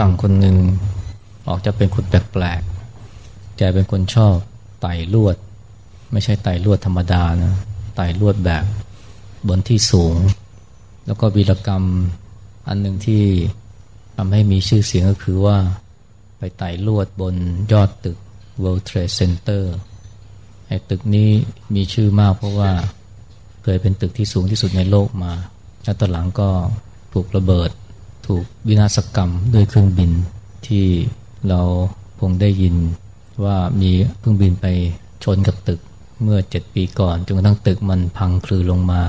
รั่งคนหนึ่งออกจะเป็นคนแปลกๆ แกเป็นคนชอบไต่ลวด ไม่ใช่ไต่ลวดธรรมดานะไต่ลวดแบบบนที่สูง แล้วก็วีรกรรมอันหนึ่งที่ทำให้มีชื่อเสียงก็คือว่าไปไต่ลวดบนยอดตึก World Trade Center ไอ้ตึกนี้มีชื่อมากเพราะว่าเคยเป็นตึกที่สูงที่สุดในโลกมาแล้วตอนหลังก็ถูกระเบิด ถูกวินาศกรรมด้วยเครื่องบินที่เราคงได้ยินว่ามีเครื่องบินไปชนกับตึกเมื่อเจ็ดปีก่อนจนกระทั่งตึกมันพังคลือลงมา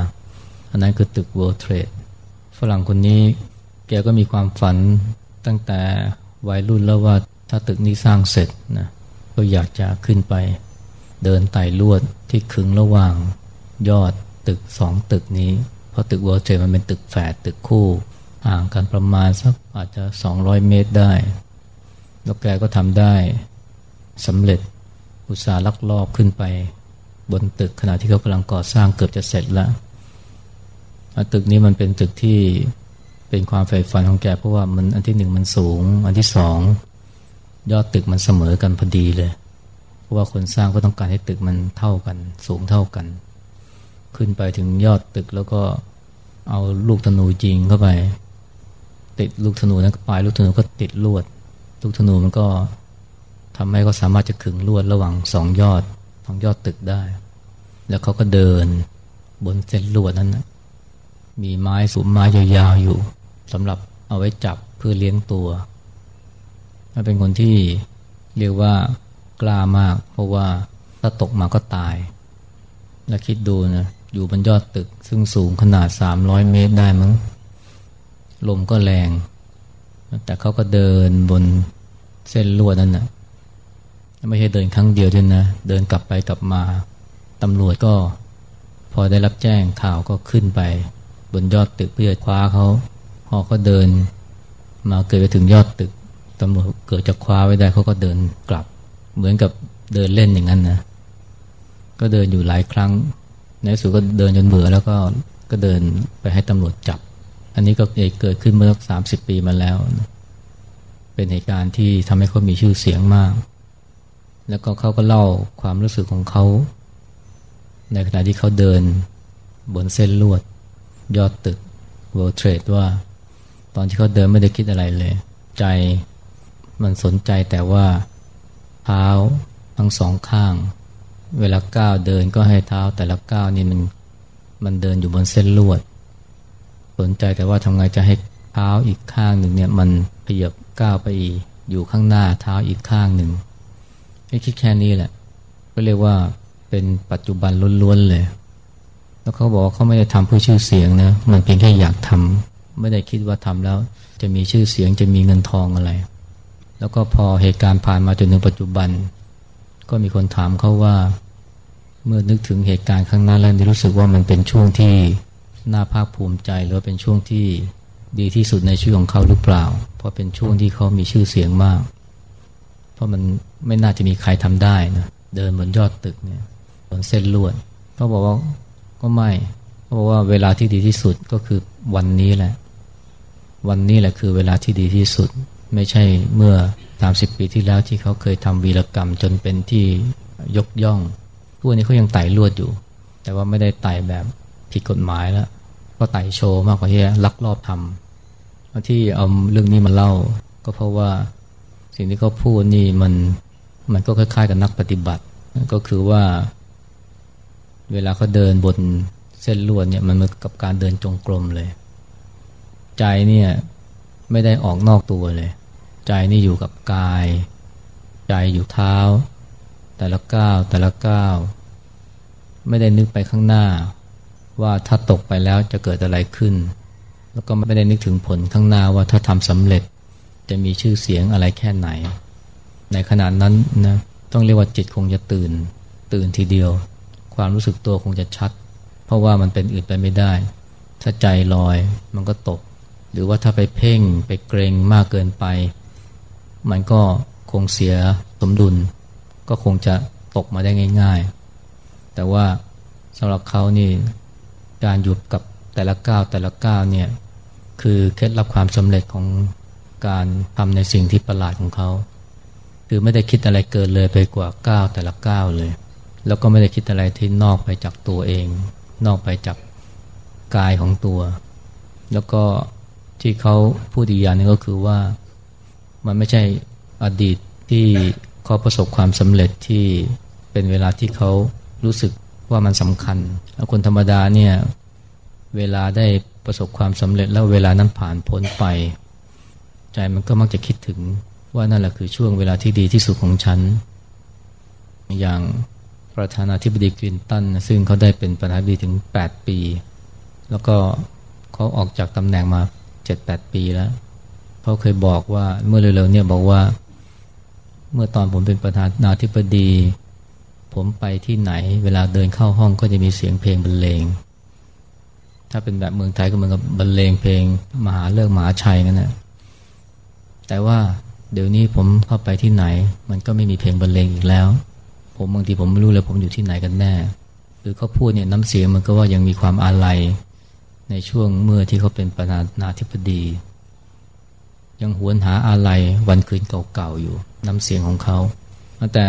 อันนั้นคือตึก World Trade ฝรั่งคนนี้แกก็มีความฝันตั้งแต่วัยรุ่นแล้วว่าถ้าตึกนี้สร้างเสร็จนะก็อยากจะขึ้นไป เดินไต่ลวดที่ขึงระหว่างยอดตึกสองตึกนี้ เพราะตึก World Trade มันเป็นตึกแฝดตึกคู่ ห่างกันประมาณสักอาจจะ 200 เมตรได้ แล้วแกก็ทำได้สำเร็จอุตสาห์ลักลอบขึ้นไป บนตึกขณะที่เขากำลังก่อสร้างเกือบจะเสร็จแล้วตึกนี้มันเป็นตึกที่เป็นความใฝ่ฝันของแกเพราะว่ามันอันที่หนึ่งมันสูง อันที่สองยอดตึกมันเสมอกันพอดีเลย เพราะว่าคนสร้างก็ต้องการให้ตึกมันเท่ากัน สูงเท่ากัน ขึ้นไปถึงยอดตึกแล้วก็เอาลูกธนูจริงเข้าไป ติดลูกธนูนั้นปลายลูกธนูก็ติดลวด ลูกธนูมันก็ทำให้เขาสามารถจะขึงลวดระหว่างสองยอดสองยอดตึกได้ แล้วเขาก็เดินบนเส้นลวดนั้นนะมีไม้สูงไม้ยาวๆอยู่สำหรับเอาไว้จับเพื่อเลี้ยงตัวเป็นคนที่เรียกว่ากล้ามาก เพราะว่าถ้าตกมาก็ตาย แล้วคิดดูนะอยู่บนยอดตึกซึ่งสูงขนาด 300 เมตรได้มั้ง ลมก็แรง แต่เขาก็เดินบนเส้นลวดนั่นนะไม่ใช่เดินครั้งเดียวด้วยนะ เดินกลับไปกลับมาตำรวจก็พอได้รับแจ้งข่าวก็ขึ้นไป บนยอดตึกเพื่อคว้าเขาพอเขาเดิน มาเกิดไปถึงยอดตึกตำรวจเกิดจะคว้าไว้ได้เขาก็เดินกลับ เหมือนกับเดินเล่นอย่างนั้นนะ ก็เดินอยู่หลายครั้ง ในสุดก็เดินจนเบื่อแล้วก็ก็เดินไปให้ตำรวจจับ อันนี้ก็เกิดขึ้นเมื่อสามสิบปีมาแล้ว เป็นเหตุการณ์ที่ทำให้เขามีชื่อเสียงมาก แล้วก็เขาก็เล่าความรู้สึกของเขา ในขณะที่เขาเดินบนเส้นลวด ยอดตึก World Trade ว่า ตอนที่เขาเดินไม่ได้คิดอะไรเลย ใจมันสนใจแต่ว่าเท้าทั้งสองข้าง เวลาก้าวเดินก็ให้เท้าแต่ละก้าวนี่มันมันเดินอยู่บนเส้นลวด สนใจแต่ว่าทำไงจะให้เท้าอีกข้างหนึ่งเนี่ยมันขยับก้าวไปอีกอยู่ข้างหน้าเท้าอีกข้างหนึ่งไอ้คิดแค่นี้แหละ ก็เรียกว่าเป็นปัจจุบันล้วนๆเลย แล้วเขาบอกว่าเขาไม่ได้ทำเพื่อชื่อเสียงนะมันเพียงแค่อยากทำไม่ได้คิดว่าทำแล้ว จะมีชื่อเสียงจะมีเงินทองอะไร แล้วก็พอเหตุการณ์ผ่านมาจนถึงปัจจุบัน ก็มีคนถามเขาว่า เมื่อนึกถึงเหตุการณ์ข้างหน้าแล้วรู้สึกว่ามันเป็นช่วงที่ น่าภาคภูมิใจหรือเป็นช่วงที่ดีที่สุดในชีวิตของเขาหรือเปล่า เพราะเป็นช่วงที่เขามีชื่อเสียงมาก เพราะมันไม่น่าจะมีใครทำได้นะเดินบนยอดตึกเนี่ยบนเส้นลวดเขาบอกว่าก็ไม่เขาบอกว่าเวลาที่ดีที่สุดก็คือวันนี้แหละ วันนี้แหละคือเวลาที่ดีที่สุด ไม่ใช่เมื่อ 30 ปีที่แล้วที่เขาเคยทำวีรกรรมจนเป็นที่ยกย่องพวกนี้เขายังไต่ลวดอยู่ แต่ว่าไม่ได้ไต่แบบผิดกฎหมายแล้ว ก็ไต่โชว์มากกว่าที่ลักลอบทำที่เอาเรื่องนี้มาเล่า ก็เพราะว่าสิ่งที่เขาพูดนี่มันมันก็คล้ายๆกับนักปฏิบัติ ก็คือว่า เวลาเขาเดินบนเส้นลวดเนี่ยมันเหมือนกับการเดินจงกรมเลย ใจเนี่ยไม่ได้ออกนอกตัวเลย ใจนี่อยู่กับกาย ใจอยู่เท้า แต่ละก้าวแต่ละก้าวไม่ได้นึกไปข้างหน้า ว่าถ้าตกไปแล้วจะเกิดอะไรขึ้น แล้วก็ไม่ได้นึกถึงผลข้างหน้าว่าถ้าทำสำเร็จจะมีชื่อเสียงอะไรแค่ไหน ในขณะนั้นนะต้องเรียกว่าจิตคงจะตื่น ตื่นทีเดียว ความรู้สึกตัวคงจะชัด เพราะว่ามันเป็นอื่นไปไม่ได้ ถ้าใจลอยมันก็ตก หรือว่าถ้าไปเพ่งไปเกรงมากเกินไป มันก็คงเสียสมดุล ก็คงจะตกมาได้ง่าย ๆ แต่ว่าสำหรับเขานี่ การหยุดกับแต่ละก้าวแต่ละก้าวเนี่ยคือเคล็ดลับความสำเร็จของการทำในสิ่งที่ประหลาดของเขาคือไม่ได้คิดอะไรเกินเลยไปกว่าก้าวแต่ละก้าวเลย แล้วก็ไม่ได้คิดอะไรที่นอกไปจากตัวเอง นอกไปจากกายของตัว แล้วก็ที่เขาพูดอีกอย่างนึงก็คือว่ามันไม่ใช่อดีตที่เขาประสบความสำเร็จที่เป็นเวลาที่เขารู้สึก ว่ามันสำคัญ แล้วคนธรรมดาเนี่ยเวลาได้ประสบความสำเร็จแล้วเวลานั้นผ่านพ้นไป ใจมันก็มักจะคิดถึงว่านั่นแหละคือช่วงเวลาที่ดีที่สุดของฉัน อย่างประธานาธิบดีคลินตันซึ่งเขาได้เป็นประธานาธิบดีถึง 8 ปี แล้วก็เขาออกจากตำแหน่งมา 7-8 ปีแล้วเขาเคยบอกว่าเมื่อเร็วๆเนี่ยบอกว่า เมื่อตอนผมเป็นประธานาธิบดี ผมไปที่ไหน เวลาเดินเข้าห้องก็จะมีเสียงเพลงบรรเลง ถ้าเป็นแบบเมืองไทยก็เหมือนกับบรรเลงเพลงมหาเลิกมหาชัยกันนะแต่ว่าเดี๋ยวนี้ผมเข้าไปที่ไหน มันก็ไม่มีเพลงบรรเลงอีกแล้ว ผมบางทีผมไม่รู้เลยผมอยู่ที่ไหนกันแน่หรือเขาพูดเนี่ยน้ำเสียงมันก็ว่ายังมีความอาลัยในช่วงเมื่อที่เขาเป็นประธานาธิบดี ยังหวนหาอะไรวันคืนเก่าๆอยู่ น้ำเสียงของเขาแต่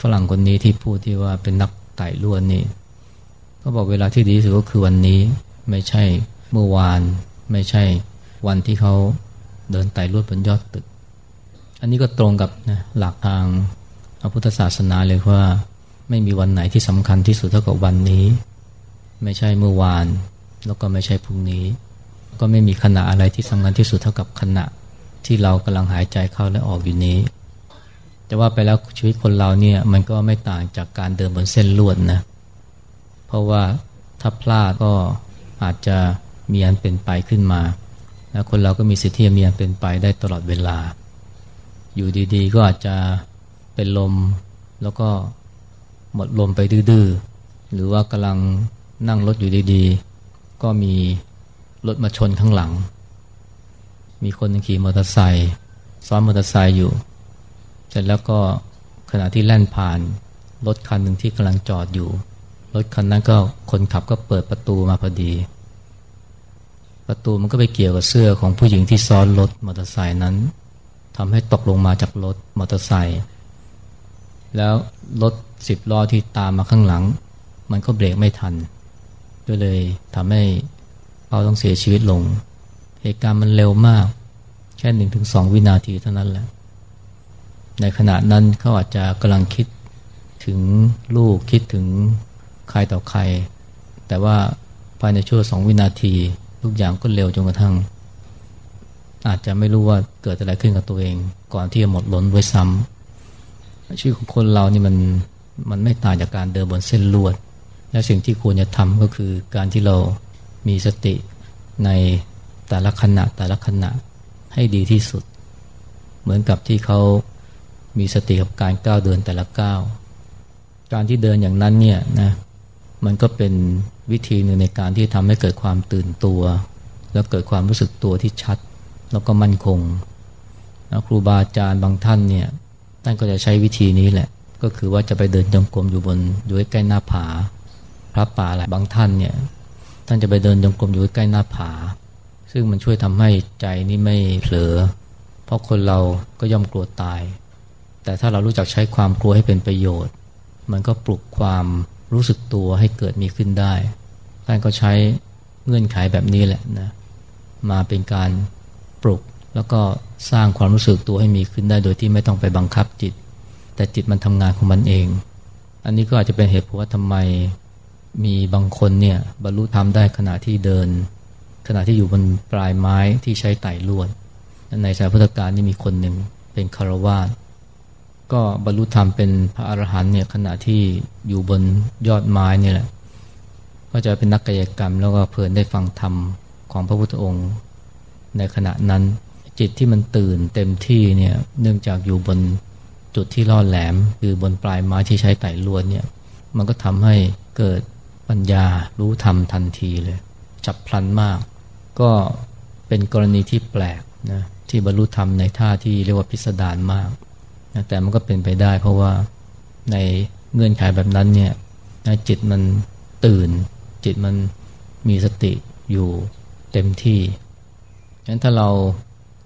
ฝรั่งคนนี้ที่พูดที่ว่าเป็นนักไต่ล้วนนี่เขาบอกเวลาที่ดีที่สุดก็คือวันนี้ไม่ใช่เมื่อวาน ไม่ใช่วันที่เขาเดินไต่ลวดบนยอดตึก อันนี้ก็ตรงกับนะหลักทางพระพุทธศาสนาเลยว่า ไม่มีวันไหนที่สำคัญที่สุดเท่ากับวันนี้ ไม่ใช่เมื่อวาน แล้วก็ไม่ใช่พรุ่งนี้ ก็ไม่มีขณะอะไรที่สำคัญที่สุดเท่ากับขณะที่เรากำลังหายใจเข้าและออกอยู่นี้ แต่ว่าไปแล้วชีวิตคนเราเนี่ยมันก็ไม่ต่างจากการเดินบนเส้นลวดนะเพราะว่าถ้าพลาดก็อาจจะมีอันเป็นไปขึ้นมาแล้วคนเราก็มีสิทธิ์ที่จะมีอันเป็นไปได้ตลอดเวลา อยู่ดีๆ ก็อาจจะเป็นลมแล้วก็หมดลมไปดื้อๆหรือว่ากำลังนั่งรถอยู่ดีๆ ก็มีรถมาชนข้างหลัง มีคนขี่มอเตอร์ไซค์ซ้อนมอเตอร์ไซค์อยู่ ร็จแล้วก็ขณะที่แล่นผ่านรถคันหนึ่งที่กำลังจอดอยู่ รถคันนั้นก็คนขับก็เปิดประตูมาพอดี ประตูมันก็ไปเกี่ยวกับเสื้อของผู้หญิงที่ซ้อนรถมอเตอร์ไซค์นั้นทำให้ตกลงมาจากรถมอเตอร์ไซค์แล้วรถสิบล้อที่ตามมาข้างหลัง มันก็เบรกไม่ทัน ก็เลยทำให้เขาต้องเสียชีวิตลง เหตุการณ์มันเร็วมาก แค่หนึ่งถึงสองวินาทีเท่านั้นแหละ ในขณะนั้นเขาอาจจะกำลังคิดถึงลูกคิดถึงใครต่อใคร แต่ว่าภายในช่วงสองวินาที ทุกอย่างก็เร็วจนกระทั่ง อาจจะไม่รู้ว่าเกิดอะไรขึ้นกับตัวเอง ก่อนที่จะหมดล้นไว้ซ้ำชีวิตของคนเรานี่มันมันไม่ต่างจากการเดินบนเส้นลวด และสิ่งที่ควรจะทำก็คือการที่เรามีสติในแต่ละขณะแต่ละขณะให้ดีที่สุด เหมือนกับที่เขา มีสติกับการก้าวเดินแต่ละก้าวการที่เดินอย่างนั้นเนี่ยนะมันก็เป็นวิธีหนึ่งในการที่ทำให้เกิดความตื่นตัว แล้วเกิดความรู้สึกตัวที่ชัด แล้วก็มั่นคงแล้วครูบาอาจารย์บางท่านเนี่ยท่านก็จะใช้วิธีนี้แหละ ก็คือว่าจะไปเดินจงกรมอยู่บนอยู่ใกล้หน้าผา พระป่าอะไรบางท่านเนี่ยท่านจะไปเดินจงกรมอยู่ใกล้หน้าผา ซึ่งมันช่วยทำให้ใจนี่ไม่เผลอ เพราะคนเราก็ย่อมกลัวตาย แต่ถ้าเรารู้จักใช้ความกลัวให้เป็นประโยชน์ มันก็ปลุกความรู้สึกตัวให้เกิดมีขึ้นได้ท่านก็ใช้เงื่อนไขแบบนี้แหละนะมาเป็นการปลุกแล้วก็สร้างความรู้สึกตัวให้มีขึ้นได้โดยที่ไม่ต้องไปบังคับจิต แต่จิตมันทำงานของมันเอง อันนี้ก็อาจจะเป็นเหตุผลว่าทำไมมีบางคนเนี่ยบรรลุธรรมได้ขณะที่เดิน ขณะที่อยู่บนปลายไม้ที่ใช้ไต่ลวดในสายพุทธการนี่มีคนหนึ่งเป็นคารวาส ก็บรรลุธรรมเป็นพระอรหันต์เนี่ยขณะที่อยู่บนยอดไม้นี่แหละ ก็จะเป็นนักกายกรรม แล้วก็เพลินได้ฟังธรรมของพระพุทธองค์ในขณะนั้น จิตที่มันตื่นเต็มที่เนี่ยเนื่องจากอยู่บนจุดที่ล่อแหลม คือบนปลายไม้ที่ใช้ไต่ลวดเนี่ยมันก็ทำให้เกิดปัญญารู้ธรรมทันทีเลยฉับพลันมาก ก็เป็นกรณีที่แปลกนะที่บรรลุธรรมในท่าที่เรียกว่าพิสดารมาก แต่มันก็เป็นไปได้ เพราะว่าในเงื่อนไขแบบนั้นเนี่ยจิตมันตื่น จิตมันมีสติอยู่เต็มที่ฉะนั้นถ้าเรา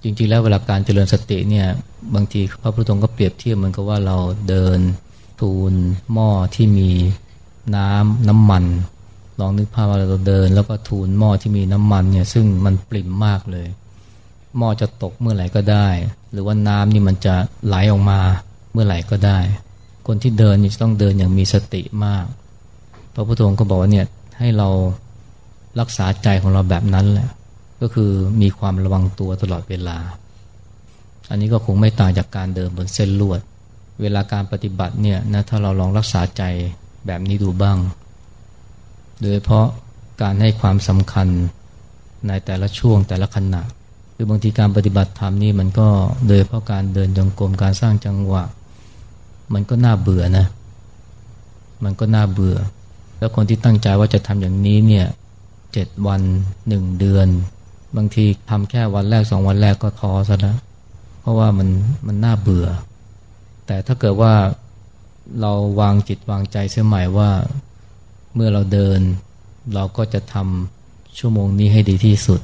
จริงๆแล้วเวลาการเจริญสติเนี่ยบางทีพระพุทธองค์ก็เปรียบเทียบเหมือนกับว่าเราเดินทูลหม้อที่มีน้ำน้ำมันลองนึกภาพว่าเราเดิน แล้วก็ทูลหม้อที่มีน้ำมันเนี่ยซึ่งมันปริ่มมากเลย หม้อจะตกเมื่อไหร่ก็ได้ หรือว่าน้ำนี่มันจะไหลออกมาเมื่อไหร่ก็ได้ คนที่เดินนี่ต้องเดินอย่างมีสติมาก พระพุทธองค์ก็บอกว่าเนี่ยให้เรารักษาใจของเราแบบนั้นแหละ ก็คือมีความระวังตัวตลอดเวลา อันนี้ก็คงไม่ต่างจากการเดินบนเส้นลวด เวลาการปฏิบัติเนี่ยนะถ้าเราลองรักษาใจแบบนี้ดูบ้าง โดยเพราะการให้ความสำคัญในแต่ละช่วงแต่ละขณะ คือบางทีการปฏิบัติธรรมนี่มันก็โดยเพราะการเดินจงกรมการสร้างจังหวะ มันก็น่าเบื่อนะ มันก็น่าเบื่อ แล้วคนที่ตั้งใจว่าจะทำอย่างนี้เนี่ยเจ็ดวันหนึ่งเดือน บางทีทำแค่วันแรกสองวันแรกก็ท้อซะแล้วเพราะว่ามันมันน่าเบื่อ แต่ถ้าเกิดว่าเราวางจิตวางใจเสียใหม่ว่าเมื่อเราเดิน เราก็จะทำชั่วโมงนี้ให้ดีที่สุด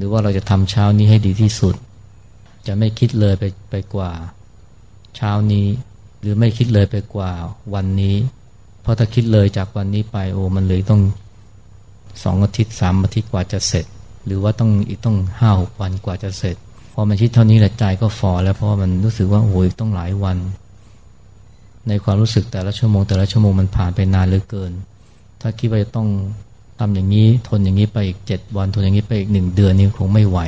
หรือว่าเราจะทำเช้านี้ให้ดีที่สุด จะไม่คิดเลยไปไปกว่า เช้านี้ หรือไม่คิดเลยไปกว่าวันนี้ เพราะถ้าคิดเลยจากวันนี้ไปโอ้มันเลยต้องสองอาทิตย์สามอาทิตย์กว่าจะเสร็จ หรือว่าต้องอีกต้องห้าหกวันกว่าจะเสร็จพอมันคิดเท่านี้แหละใจก็ฟอแล้วเพราะมันรู้สึกว่าโอ้ยต้องหลายวัน ในความรู้สึกแต่ละชั่วโมง แต่ละชั่วโมงมันผ่านไปนานเหลือเกิน ถ้าคิดว่าจะต้อง ทำอย่างนี้ทนอย่างนี้ไปอีกเจ็ดวัน ทนอย่างนี้ไปอีกหนึ่งเดือนนี่คงไม่ไหว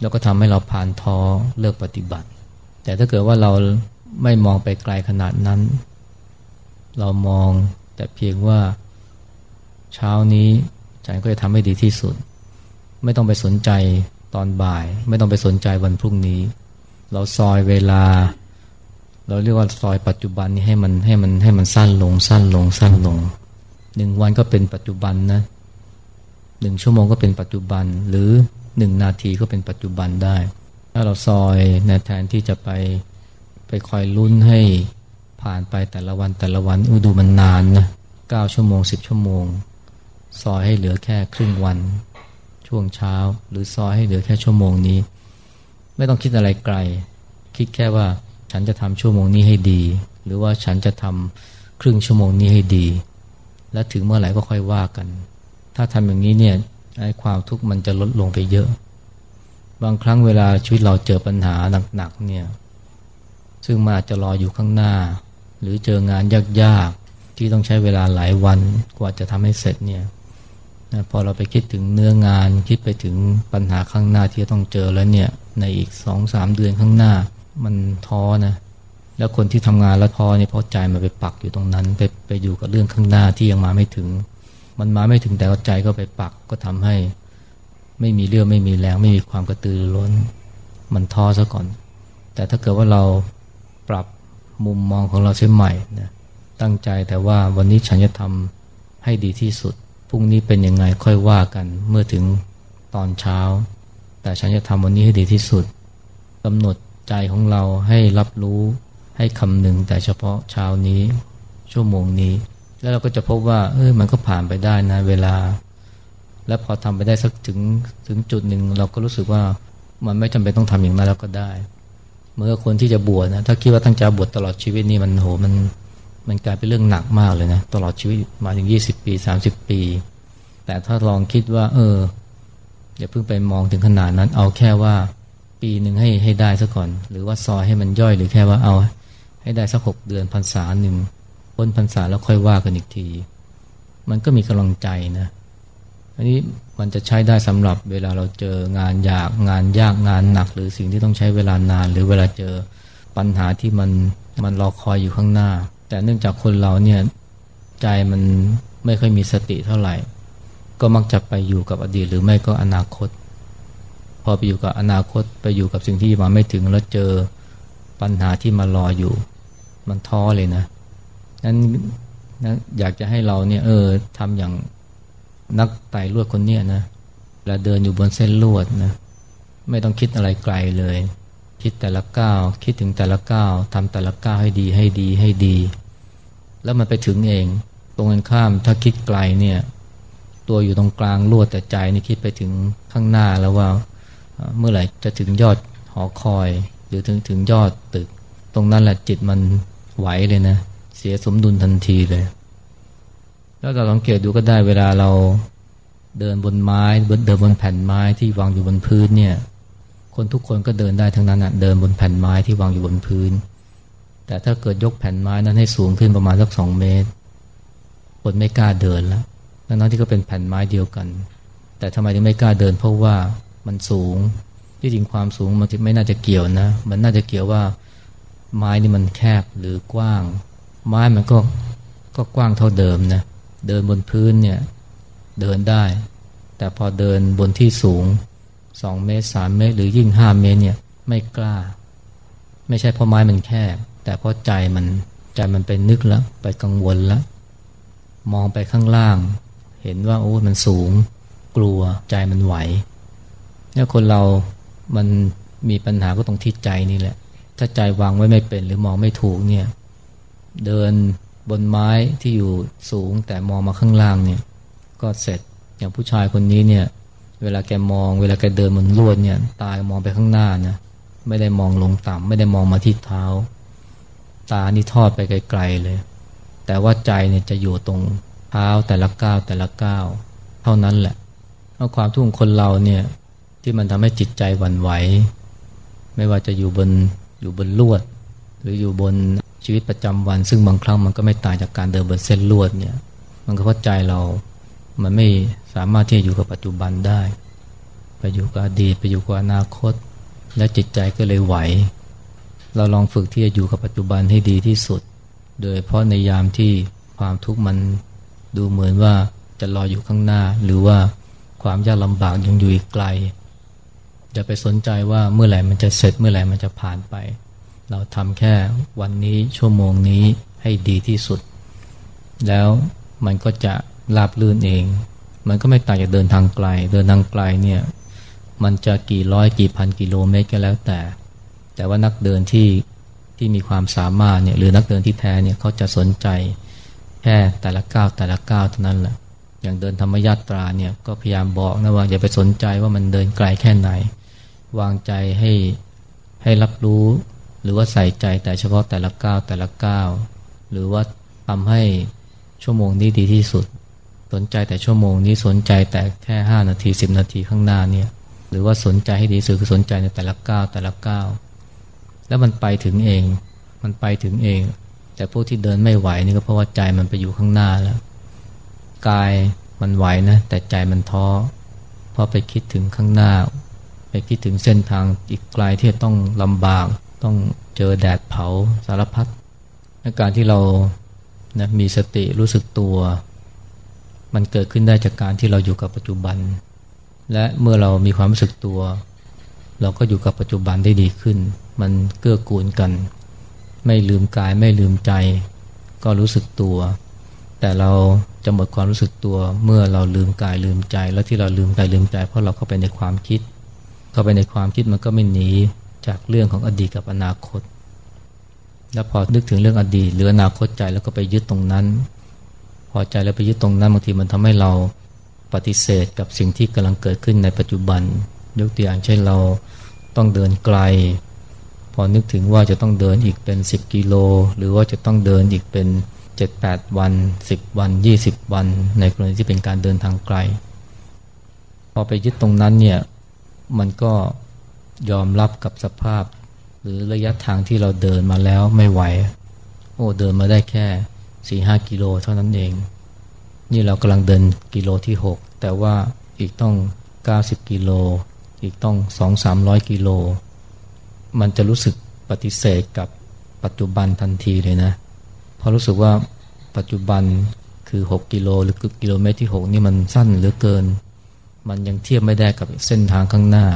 แล้วก็ทำให้เราผ่านท้อเลิกปฏิบัติ แต่ถ้าเกิดว่าเราไม่มองไปไกลขนาดนั้น เรามองแต่เพียงว่าเช้านี้ใจก็จะทำให้ดีที่สุด ไม่ต้องไปสนใจตอนบ่าย ไม่ต้องไปสนใจวันพรุ่งนี้ เราซอยเวลา เราเรียกว่าซอยปัจจุบันนี้ให้มันให้มันให้มันสั้นลงสั้นลงสั้นลง หนึ่งวันก็เป็นปัจจุบันนะหนึ่งชั่วโมงก็เป็นปัจจุบัน หรือหนึ่งนาทีก็เป็นปัจจุบันได้ ถ้าเราซอยนะแทนที่จะไปไปคอยลุ้นให้ผ่านไปแต่ละวันแต่ละวันอูดูมันนานนะเก้าชั่วโมงสิบชั่วโมง ซอยให้เหลือแค่ครึ่งวัน ช่วงเช้า หรือซอยให้เหลือแค่ชั่วโมงนี้ ไม่ต้องคิดอะไรไกล คิดแค่ว่าฉันจะทำชั่วโมงนี้ให้ดี หรือว่าฉันจะทำครึ่งชั่วโมงนี้ให้ดี และถึงเมื่อไหร่ก็ค่อยว่ากัน ถ้าทำอย่างนี้เนี่ยไอ้ความทุกข์มันจะลดลงไปเยอะ บางครั้งเวลาชีวิตเราเจอปัญหาหนักๆเนี่ยซึ่งมาอาจจะรออยู่ข้างหน้า หรือเจองานยากๆที่ต้องใช้เวลาหลายวันกว่าจะทำให้เสร็จเนี่ยพอเราไปคิดถึงเนื้องานคิดไปถึงปัญหาข้างหน้าที่จะต้องเจอแล้วเนี่ยในอีกสองสามเดือนข้างหน้ามันท้อนะ แล้วคนที่ทำงานแล้วท้อเนี่ยเพราะใจมันไปปักอยู่ตรงนั้น ไปไปอยู่กับเรื่องข้างหน้าที่ยังมาไม่ถึง มันมาไม่ถึงแต่ใจก็ไปปักก็ทำให้ ไม่มีเรื่องไม่มีแรงไม่มีความกระตือรือร้น มันท้อซะก่อน แต่ถ้าเกิดว่าเราปรับมุมมองของเราเสียใหม่นะตั้งใจแต่ว่าวันนี้ฉันจะทำให้ดีที่สุดพรุ่งนี้เป็นยังไงค่อยว่ากันเมื่อถึงตอนเช้า แต่ฉันจะทำวันนี้ให้ดีที่สุดกำหนดใจของเราให้รับรู้ ให้คำหนึ่งแต่เฉพาะเช้านี้ชั่วโมงนี้ แล้วเราก็จะพบว่าเออมันก็ผ่านไปได้นะเวลา และพอทำไปได้สักถึงถึงจุดหนึ่งเราก็รู้สึกว่ามันไม่จำเป็นต้องทำอย่างนั้นแล้วก็ได้เมื่อคนที่จะบวชนะถ้าคิดว่าตั้งใจบวชตลอดชีวิตนี่มันโหมันมันกลายเป็นเรื่องหนักมากเลยนะตลอดชีวิตมาถึงยี่สิบปีสามสิบปี แต่ถ้าลองคิดว่า เอออย่าเพิ่งไปมองถึงขนาดนั้น เอาแค่ว่าปีหนึ่งให้ให้ได้ซะก่อน หรือว่าซอยให้มันย่อยหรือแค่ว่าเอา ให้ได้สักหกเดือนพรรษาหนึ่งพ้นพรรษาแล้วค่อยว่ากันอีกที มันก็มีกำลังใจนะอันนี้มันจะใช้ได้สำหรับเวลาเราเจองานยากงานยากงานหนัก หรือสิ่งที่ต้องใช้เวลานาน หรือเวลาเจอปัญหาที่มันมันรอคอยอยู่ข้างหน้า แต่เนื่องจากคนเราเนี่ยใจมันไม่ค่อยมีสติเท่าไหร่ ก็มักจะไปอยู่กับอดีตหรือไม่ก็อนาคต พอไปอยู่กับอนาคตไปอยู่กับสิ่งที่มาไม่ถึงแล้วเจอปัญหาที่มารออยู่ มันท้อเลยนะนั้นนะอยากจะให้เราเนี่ยเออทำอย่างนักไต่ลวดคนเนี้ยนะเวลาเดินอยู่บนเส้นลวดนะไม่ต้องคิดอะไรไกลเลย คิดแต่ละก้าวคิดถึงแต่ละก้าวทำแต่ละก้าวให้ดีให้ดีให้ดี แล้วมันไปถึงเอง ตรงกันข้ามถ้าคิดไกลเนี่ย ตัวอยู่ตรงกลางลวดแต่ใจนี่คิดไปถึงข้างหน้าแล้วว่า เมื่อไหร่จะถึงยอดหอคอย หรือถึงถึงยอดตึก ตรงนั้นแหละจิตมัน ไหวเลยนะ เสียสมดุลทันทีเลย แล้วเราสังเกตดูก็ได้เวลาเราเดินบนไม้เดินบนแผ่นไม้ที่วางอยู่บนพื้นเนี่ย คนทุกคนก็เดินได้ทั้งนั้นอะเดินบนแผ่นไม้ที่วางอยู่บนพื้น แต่ถ้าเกิดยกแผ่นไม้นั้นให้สูงขึ้นประมาณสักสองเมตร คนไม่กล้าเดินแล้วทั้งที่ก็เป็นแผ่นไม้เดียวกัน แต่ทำไมถึงไม่กล้าเดินเพราะว่ามันสูงที่จริงความสูงมันไม่น่าจะเกี่ยวนะ มันน่าจะเกี่ยวว่า ไม้นี่มันแคบหรือกว้าง ไม้มันก็ก็กว้างเท่าเดิมนะเดินบนพื้นเนี่ยเดินได้ แต่พอเดินบนที่สูงสองเมตรสามเมตร หรือยิ่งห้าเมตรเนี่ยไม่กล้า ไม่ใช่เพราะไม้มันแคบ แต่เพราะใจมันใจมันไปนึกแล้ว ไปกังวลแล้ว มองไปข้างล่าง เห็นว่าโอ้มันสูง กลัวใจมันไหวเนี่ยคนเรามันมีปัญหาก็ตรงที่ใจนี่แหละ ถ้าใจวางไว้ไม่เป็นหรือมองไม่ถูกเนี่ย เดินบนไม้ที่อยู่สูงแต่มองมาข้างล่างเนี่ย ก็เสร็จอย่างผู้ชายคนนี้เนี่ย เวลาแกมอง เวลาแกเดินบนลวดเนี่ย ตามองไปข้างหน้านะไม่ได้มองลงต่ำไม่ได้มองมาที่เท้า ตานี่ทอดไปไกลๆเลย แต่ว่าใจเนี่ยจะอยู่ตรงเท้าแต่ละก้าวแต่ละก้าวเท่านั้นแหละเพราะความทุกข์ของคนเราเนี่ยที่มันทำให้จิตใจหวั่นไหว ไม่ว่าจะอยู่บน อยู่บนลวด หรืออยู่บนชีวิตประจำวัน ซึ่งบางครั้งมันก็ไม่ต่างจากการเดินบนเส้นลวดเนี่ยมันก็เพราะใจเรา มันไม่สามารถที่จะอยู่กับปัจจุบันได้ ไปอยู่กับอดีตไปอยู่กับอนาคต และจิตใจก็เลยไหว เราลองฝึกที่จะอยู่กับปัจจุบันให้ดีที่สุด โดยเพราะในยามที่ความทุกข์มันดูเหมือนว่าจะรออยู่ข้างหน้า หรือว่าความยากลำบากยังอยู่อีกไกล อย่าไปสนใจว่าเมื่อไหร่มันจะเสร็จเมื่อไหร่มันจะผ่านไป เราทำแค่วันนี้ชั่วโมงนี้ให้ดีที่สุด แล้วมันก็จะราบลื่นเอง มันก็ไม่ต่างจากเดินทางไกล เดินทางไกลเนี่ยมันจะกี่ร้อยกี่พันกิโลเมตรก็แล้วแต่ แต่ว่านักเดินที่ที่มีความสามารถเนี่ยหรือนักเดินที่แท้เนี่ยเขาจะสนใจแค่แต่ละก้าวแต่ละก้าวเท่านั้นแหละอย่างเดินธรรมยาตราเนี่ยก็พยายามบอกนะว่าอย่าไปสนใจว่ามันเดินไกลแค่ไหน วางใจให้ให้รับรู้ หรือว่าใส่ใจแต่เฉพาะแต่ละก้าวแต่ละก้าวหรือว่าทำให้ชั่วโมงนี้ดีที่สุด สนใจแต่ชั่วโมงนี้สนใจแต่แค่ห้านาทีสิบนาทีข้างหน้าเนี่ยหรือว่าสนใจให้ดีสุดคือสนใจในแต่ละก้าวแต่ละก้าวแล้วมันไปถึงเอง มันไปถึงเอง แต่พวกที่เดินไม่ไหวนี่ก็เพราะว่าใจมันไปอยู่ข้างหน้าแล้วกายมันไหวนะแต่ใจมันท้อเพราะไปคิดถึงข้างหน้า ไปคิดถึงเส้นทางอีกไกลที่ต้องลำบาก ต้องเจอแดดเผาสารพัดการที่เรานะมีสติรู้สึกตัว มันเกิดขึ้นได้จากการที่เราอยู่กับปัจจุบัน และเมื่อเรามีความรู้สึกตัว เราก็อยู่กับปัจจุบันได้ดีขึ้น มันเกื้อกูลกัน ไม่ลืมกายไม่ลืมใจ ก็รู้สึกตัว แต่เราจะหมดความรู้สึกตัวเมื่อเราลืมกายลืมใจ แล้วที่เราลืมกายลืมใจ เพราะเราเข้าไปในความคิด เข้าไปในความคิดมันก็ไม่หนีจากเรื่องของอดีตกับอนาคต แล้วพอนึกถึงเรื่องอดีตหรืออนาคตใจแล้วก็ไปยึดตรงนั้น พอใจแล้วไปยึดตรงนั้นบางทีมันทำให้เราปฏิเสธกับสิ่งที่กำลังเกิดขึ้นในปัจจุบัน ยกตัวอย่างเช่นเราต้องเดินไกล พอนึกถึงว่าจะต้องเดินอีกเป็น 10 กิโล หรือว่าจะต้องเดินอีกเป็น 7-8 วัน 10 วัน 20 วัน ในกรณีที่เป็นการเดินทางไกล พอไปยึดตรงนั้นเนี่ย มันก็ยอมรับกับสภาพ หรือระยะทางที่เราเดินมาแล้วไม่ไหว โอ้เดินมาได้แค่สี่ห้ากิโลเท่านั้นเอง นี่เรากำลังเดินกิโลที่หกแต่ว่าอีกต้องเก้าสิบกิโล อีกต้องสองสามร้อยกิโล มันจะรู้สึกปฏิเสธกับปัจจุบันทันทีเลยนะเพราะรู้สึกว่าปัจจุบันคือ 6 กิโลหรือกิโลเมตรที่ 6 นี่มันสั้นเหลือเกิน มันยังเทียบไม่ได้กับเส้นทางข้างหน้า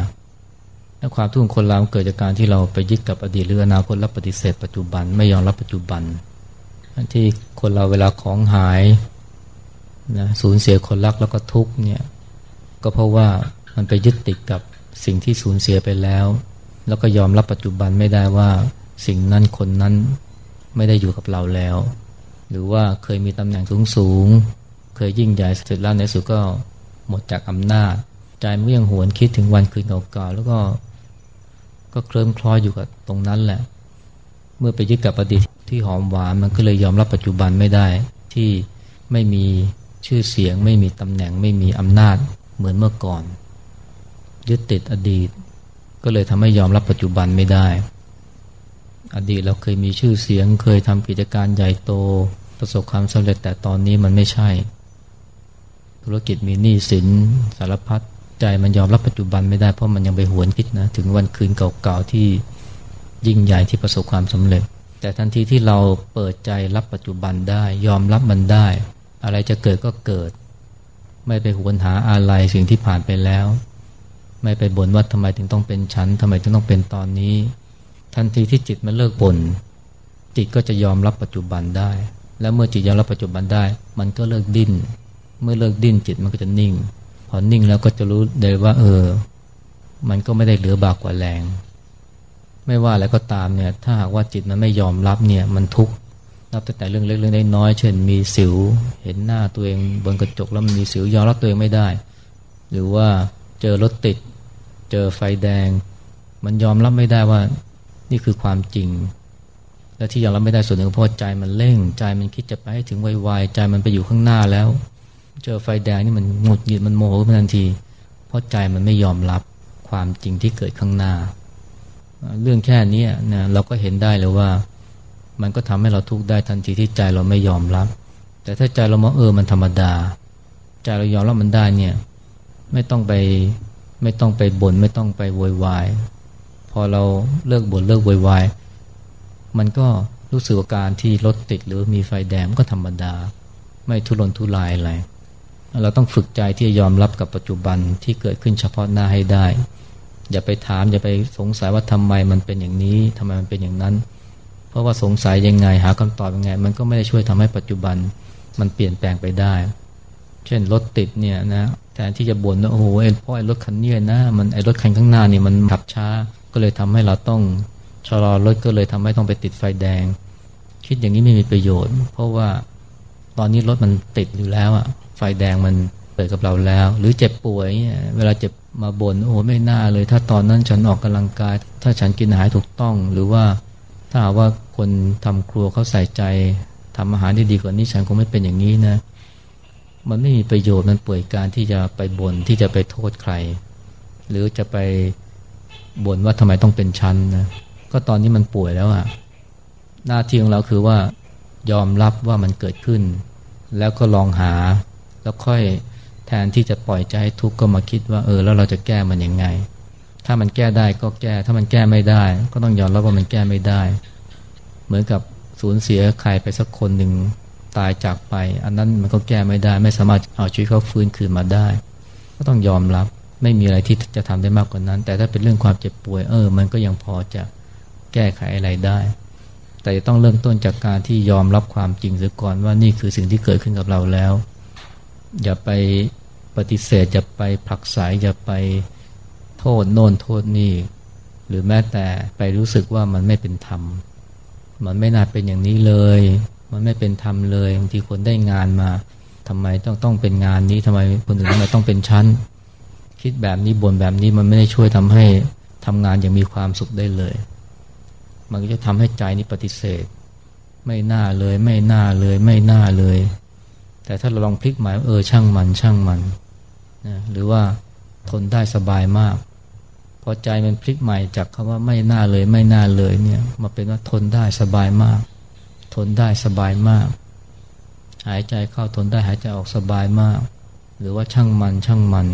และความทุกข์ของคนเราเกิดจากการที่เราไปยึดกับอดีตหรืออนาคตและปฏิเสธ ปัจจุบันไม่ยอมรับปัจจุบันที่คนเราเวลาของหายนะสูญเสียคนรักแล้วก็ทุกเนี่ยก็เพราะว่ามันไปยึดติดกับสิ่งที่สูญเสียไปแล้ว แล้วก็ยอมรับปัจจุบันไม่ได้ว่าสิ่งนั้นคนนั้นไม่ได้อยู่กับเราแล้ว หรือว่าเคยมีตำแหน่งสูงสูง เคยยิ่งใหญ่เสร็จแล้วในสุดก็ หมดจากอำนาจ ใจมันก็ยังหวนคิดถึงวันคืนเก่าๆแล้วก็ ก็เคลิ้มคล้อยอยู่กับตรงนั้นแหละ เมื่อไปยึดกับอดีตที่หอมหวานมันก็เลยยอมรับปัจจุบันไม่ได้ ที่ไม่มีชื่อเสียง ไม่มีตำแหน่งไม่มีอำนาจเหมือนเมื่อก่อน ยึดติดอดีต ก็เลยทำให้ยอมรับปัจจุบันไม่ได้ อดีตเราเคยมีชื่อเสียง เคยทำกิจการใหญ่โต ประสบความสำเร็จแต่ตอนนี้มันไม่ใช่ ธุรกิจมีหนี้สินสารพัดใจมันยอมรับปัจจุบันไม่ได้เพราะมันยังไปหวนคิดนะถึงวันคืนเก่าๆที่ยิ่งใหญ่ที่ประสบความสำเร็จ แต่ทันทีที่เราเปิดใจรับปัจจุบันได้ ยอมรับมันได้ อะไรจะเกิดก็เกิด ไม่ไปหวนหาอะไรสิ่งที่ผ่านไปแล้ว ไม่ไปบ่นว่าทำไมถึงต้องเป็นฉันทำไมถึงต้องเป็นตอนนี้ ทันทีที่จิตมันเลิกบ่นจิตก็จะยอมรับปัจจุบันได้ และเมื่อจิตยอมรับปัจจุบันได้ มันก็เลิกดิ้น เมื่อเลิกดิ้นจิตมันก็จะนิ่ง พอนิ่งแล้วก็จะรู้ได้ว่า เออ มันก็ไม่ได้เหลือบากกว่าแรง ไม่ว่าอะไรก็ตามเนี่ย ถ้าหากว่าจิตมันไม่ยอมรับเนี่ย มันทุกข์รับแต่เรื่องเล็กเรื่องน้อยเช่นมีสิว เห็นหน้าตัวเองบนกระจกแล้วมันมีสิวยอมรับตัวเองไม่ได้ หรือว่าเจอรถติด เจอไฟแดง มันยอมรับไม่ได้ว่า นี่คือความจริง และที่ยอมรับไม่ได้ส่วนหนึ่งเพราะใจมันเร่ง ใจมันคิดจะไปให้ถึงไวๆใจมันไปอยู่ข้างหน้าแล้ว เจอไฟแดงนี่มันหงุดหงิดมันโมโหทันที เพราะใจมันไม่ยอมรับความจริงที่เกิดข้างหน้า เรื่องแค่นี้นะเราก็เห็นได้เลยว่า มันก็ทำให้เราทุกข์ได้ทันทีที่ใจเราไม่ยอมรับ แต่ถ้าใจเรามองเออมันธรรมดา ใจเรายอมรับมันได้เนี่ยไม่ต้องไปไม่ต้องไปบน่นไม่ต้องไปโวยวายพอเราเลิกบน่นเลิกโวยวายมันก็รู้สึกว่าการที่รถติดหรือมีไฟแดงก็ธรรมดา ไม่ทุรนทุรายอะไร เราต้องฝึกใจที่จะยอมรับกับปัจจุบันที่เกิดขึ้นเฉพาะหน้าให้ได้ อย่าไปถาม อย่าไปสงสัยว่าทำไมมันเป็นอย่างนี้ทำไมมันเป็นอย่างนั้น เพราะว่าสงสัยยังไงหาคำตอบยังไง มันก็ไม่ได้ช่วยทำให้ปัจจุบันมันเปลี่ยนแปลงไปได้ เช่นรถติดเนี่ยนะแทนที่จะบ่นว่าโอ้โหเพราะไอ้รถคันนี้นะมันไอ้รถคันข้างหน้านี่มันขับช้า ก็เลยทำให้เราต้องชะลอรถก็เลยทำให้ต้องไปติดไฟแดง คิดอย่างนี้ไม่มีประโยชน์ เพราะว่าตอนนี้รถมันติดอยู่แล้วอะ ไฟแดงมันเปิดกับเราแล้ว หรือเจ็บป่วยเวลาเจ็บมาบน่นโอ้ไม่น่าเลย ถ้าตอนนั้นฉันออกกำลังกาย ถ้าฉันกินอาหารถูกต้อง หรือว่าถ้าว่าคนทำครัวเขาใส่ใจทำอาหารที่ดีกว่านี้ฉันคงไม่เป็นอย่างนี้นะ มันไม่มีประโยชน์มันป่วยการที่จะไปบน่นที่จะไปโทษใคร หรือจะไปบ่นว่าทำไมต้องเป็นชั้นนะก็ตอนนี้มันป่วยแล้วอะหน้าที่ของเราคือว่ายอมรับว่ามันเกิดขึ้น แล้วก็ลองหา แล้วค่อยแทนที่จะปล่อยใจให้ทุกข์ก็มาคิดว่าเออแล้วเราจะแก้มันยังไง ถ้ามันแก้ได้ก็แก้ ถ้ามันแก้ไม่ได้ ก็ต้องยอมรับว่ามันแก้ไม่ได้ เหมือนกับสูญเสียใครไปสักคนหนึ่งตายจากไป อันนั้นมันก็แก้ไม่ได้ ไม่สามารถเอาชีวิตเขาฟื้นคืนมาได้ ก็ต้องยอมรับไม่มีอะไรที่จะทำได้มากกว่านั้น แต่ถ้าเป็นเรื่องความเจ็บป่วยเออ มันก็ยังพอจะแก้ไขอะไรได้ แต่ต้องเริ่มต้นจากการที่ยอมรับความจริงเสียก่อนว่านี่คือสิ่งที่เกิดขึ้นกับเราแล้ว อย่าไปปฏิเสธ อย่าไปผลักไสอย่าไปโทษโน่นโทษนี่ หรือแม้แต่ไปรู้สึกว่ามันไม่เป็นธรรม มันไม่น่าเป็นอย่างนี้เลย มันไม่เป็นธรรมเลยบางทีคนได้งานมาทำไมต้องต้องเป็นงานนี้ทำไมคนอื่นทำไมต้องเป็นชั้น คิดแบบนี้บ่นแบบนี้มันไม่ได้ช่วยทำให้ทำงานอย่างมีความสุขได้เลย มันก็จะทำให้ใจนี้ปฏิเสธ ไม่น่าเลย ไม่น่าเลย ไม่น่าเลย แต่ถ้าเราลองพลิกหมายเออช่างมันช่างมันนะหรือว่าทนได้สบายมาก พอใจมันพลิกใหม่จากคำว่าไม่น่าเลยไม่น่าเลยเนี่ยมาเป็นว่าทนได้สบายมาก ทนได้สบายมาก หายใจเข้าทนได้หายใจออกสบายมาก หรือว่าช่างมันช่างมัน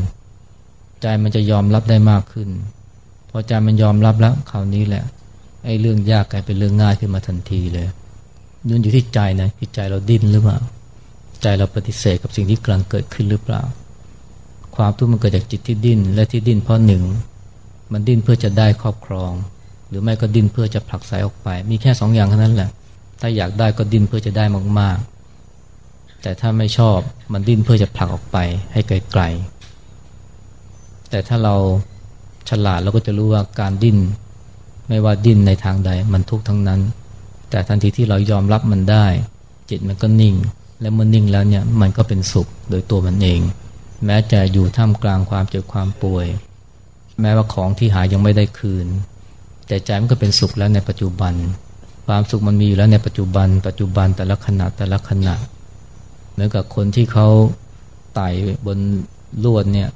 ใจมันจะยอมรับได้มากขึ้น พอใจมันยอมรับแล้วคราวนี้แหละไอ้เรื่องยากกลายเป็นเรื่องง่ายขึ้นมาทันทีเลยยุ่นอยู่ที่ใจนะที่ใจเราดิ้นหรือเปล่า ใจเราปฏิเสธกับสิ่งที่กำลังเกิดขึ้นหรือเปล่า ความทุกข์มันเกิดจากจิตที่ดิ้นและที่ดิ้นเพราะหนึ่ง มันดิ้นเพื่อจะได้ครอบครอง หรือไม่ก็ดิ้นเพื่อจะผลักไสออกไป มีแค่สองอย่างเท่านั้นแหละ ถ้าอยากได้ก็ดิ้นเพื่อจะได้มากๆ แต่ถ้าไม่ชอบมันดิ้นเพื่อจะผลักออกไปให้ไกลๆ แต่ถ้าเราฉลาดเราก็จะรู้ว่าการดิ้น ไม่ว่าดิ้นในทางใดมันทุกข์ทั้งนั้น แต่ทันทีที่เรายอมรับมันได้ จิตมันก็นิ่ง และเมื่อนิ่งแล้วเนี่ยมันก็เป็นสุขโดยตัวมันเอง แม้จะอยู่ท่ามกลางความเจ็บความป่วย แม้ว่าของที่หายยังไม่ได้คืน แต่ใจมันก็เป็นสุขแล้วในปัจจุบัน ความสุขมันมีอยู่แล้วในปัจจุบัน ปัจจุบันแต่ละขณะแต่ละขณะเหมือนกับคนที่เขาไต่บนลวดเนี่ย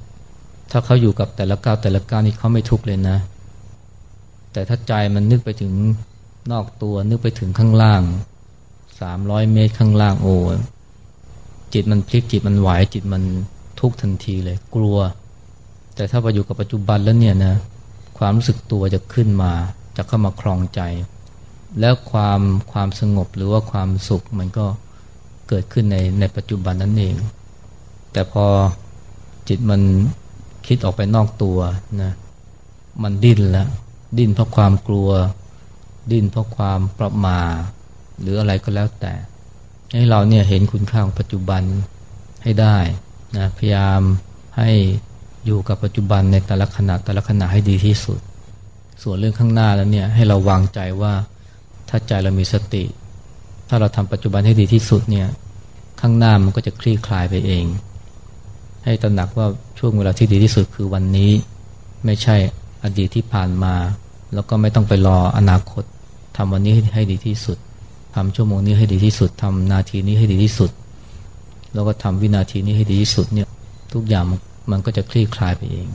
ถ้าเขาอยู่กับแต่ละก้าวแต่ละก้าวนี่เขาไม่ทุกข์เลยนะ แต่ถ้าใจมันนึกไปถึงนอกตัวนึกไปถึงข้างล่าง สามร้อยเมตรข้างล่างโอ้จิตมันพลิกจิตมันไหวจิตมันทุกทันทีเลย กลัว แต่ถ้าไปอยู่กับปัจจุบันแล้วเนี่ยนะความรู้สึกตัวจะขึ้นมา จะเข้ามาครองใจ แล้วความความสงบหรือว่าความสุขมันก็เกิดขึ้นในในปัจจุบันนั่นเอง แต่พอจิตมันคิดออกไปนอกตัวนะมันดิ้นแล้วดิ้นเพราะความกลัว ดิ้นเพราะความประมา หรืออะไรก็แล้วแต่ให้เราเนี่ยเห็นคุณค่าของปัจจุบันให้ได้นะพยายามให้อยู่กับปัจจุบันในแต่ละขณะแต่ละขณะให้ดีที่สุด ส่วนเรื่องข้างหน้าแล้วเนี่ยให้เราวางใจว่าถ้าใจเรามีสติ ถ้าเราทำปัจจุบันให้ดีที่สุดเนี่ยข้างหน้ามันก็จะคลี่คลายไปเอง ให้ตระหนักว่าช่วงเวลาที่ดีที่สุดคือวันนี้ไม่ใช่อดีตที่ผ่านมา แล้วก็ไม่ต้องไปรออนาคตทำวันนี้ให้ดีที่สุด ทำชั่วโมงนี้ให้ดีที่สุดทำนาทีนี้ให้ดีที่สุด แล้วก็ทำวินาทีนี้ให้ดีที่สุดเนี่ยทุกอย่างมันก็จะคลี่คลายไปเอง